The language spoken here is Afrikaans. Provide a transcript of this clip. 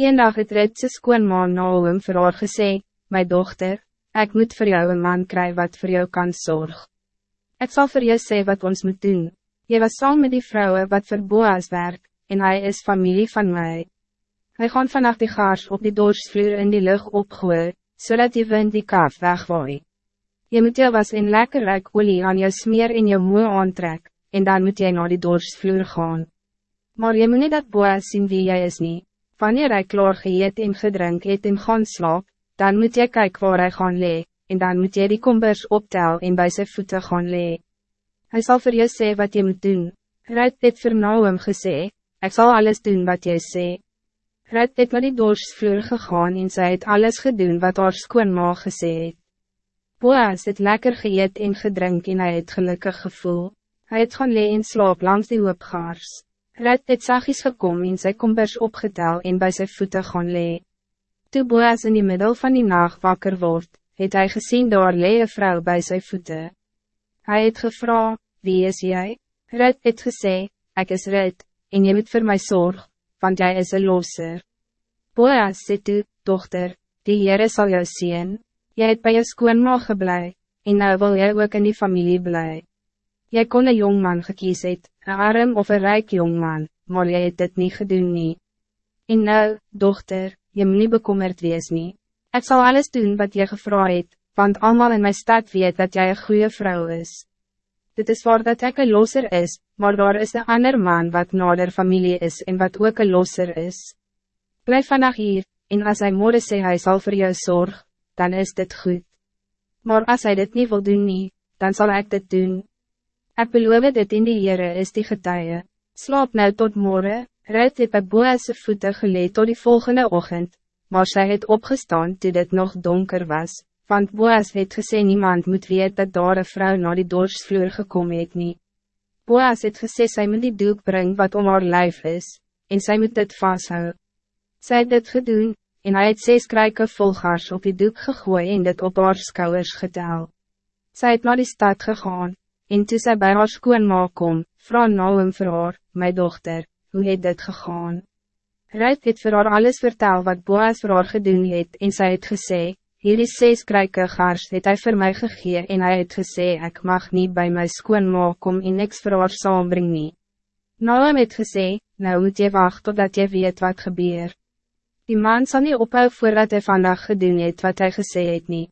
Een dag het Rut sy skoonmaan Naomi vir haar gesê, My dochter, ik moet voor jou een man krijgen wat voor jou kan zorgen. Ik zal voor jou zeggen wat ons moet doen. Je was saam met die vrouwen wat voor Boas werk, en hij is familie van mij. Hij gaat vanaf die gaars op die doorsvloer in die lucht opgooien, zodat die wind die kaaf wegwaai. Je moet jou was in lekker rijk olie aan jou smeer in jou moe aantrek, en dan moet jy naar die doorsvloer gaan. Maar je moet niet dat Boas zien wie jij is niet. Wanneer hij klaar geëet en gedrink het en gaan slaap, dan moet je kijken waar hij gaan lee, en dan moet je die kombers optel en bij zijn voeten gaan lee. Hij zal voor je zeggen wat je moet doen. Ruit dit vir Naum gesê, ik zal alles doen wat jy sê. Ruit dit met die doorsvloer gegaan en sy het alles gedoen wat haar skoonma gesê het. Boas het lekker geëet en gedrink en hy het gelukkig gevoel. Hij het gaan lee en slaap langs die hoopgaars. Ruit het zachtjes gekom en sy kombers opgetel en bij zijn voeten gaan lee. Toe Boas in die middel van die nacht wakker wordt, het hij gezien door lee vrouw bij zijn voeten. Hij het gevra, wie is jij? Rut het gesê, ik is Rut, en je moet voor mij zorg, want jij is een loser. Boas sê toe, dochter, die Heere sal jou zien. Jy het bij jou skoonma geblij, en nou wil jy ook in die familie blij. Jy kon een jongman gekies het, een arm of een rijk jongman, maar jy het dit niet gedoen nie. En nou, dochter, je moet niet bekommerd wees nie. Ik zal alles doen wat je gevraagd het, want allemaal in mijn stad weet dat jij een goede vrouw is. Dit is waar dat ik een loser is, maar daar is een ander man wat nader familie is en wat ook een loser is. Blijf vandaag hier, en als hij morgen sê hij zal voor jou zorg, dan is dit goed. Maar als hij dit niet wil doen nie, dan zal ik dit doen. Ik beloof dit in die Heere is die getuie. Slaap nou tot morgen, Ruit het by Boase voete geleed tot die volgende ochtend, maar zij het opgestaan toe dit nog donker was, want Boas het gesê niemand moet weet dat daar een vrou naar die doorsvloer gekomen het nie. Boas het gesê sy moet die doek bring wat om haar lijf is, en zij moet dit vasthou. Sy het dit gedoen, en hij het zes kruike volgars op die doek gegooi en dit op haar skouwers getel. Sy het naar die stad gegaan, en toe sy by haar skoonma kom, vrou Naum vir haar, my dochter, hoe het dit gegaan? Ruit het vir haar alles vertel wat Boas vir haar gedoen het en sy het gesê, hier is ses kruike gars het hy vir my gegee en hy het gesê ek mag niet bij my skoonma kom en niks vir haar saambring nie. Naam het gesê, nou moet je wachten totdat je weet wat gebeur. Die man zal niet ophou voordat hij vandaag gedoen het wat hij gesê het niet.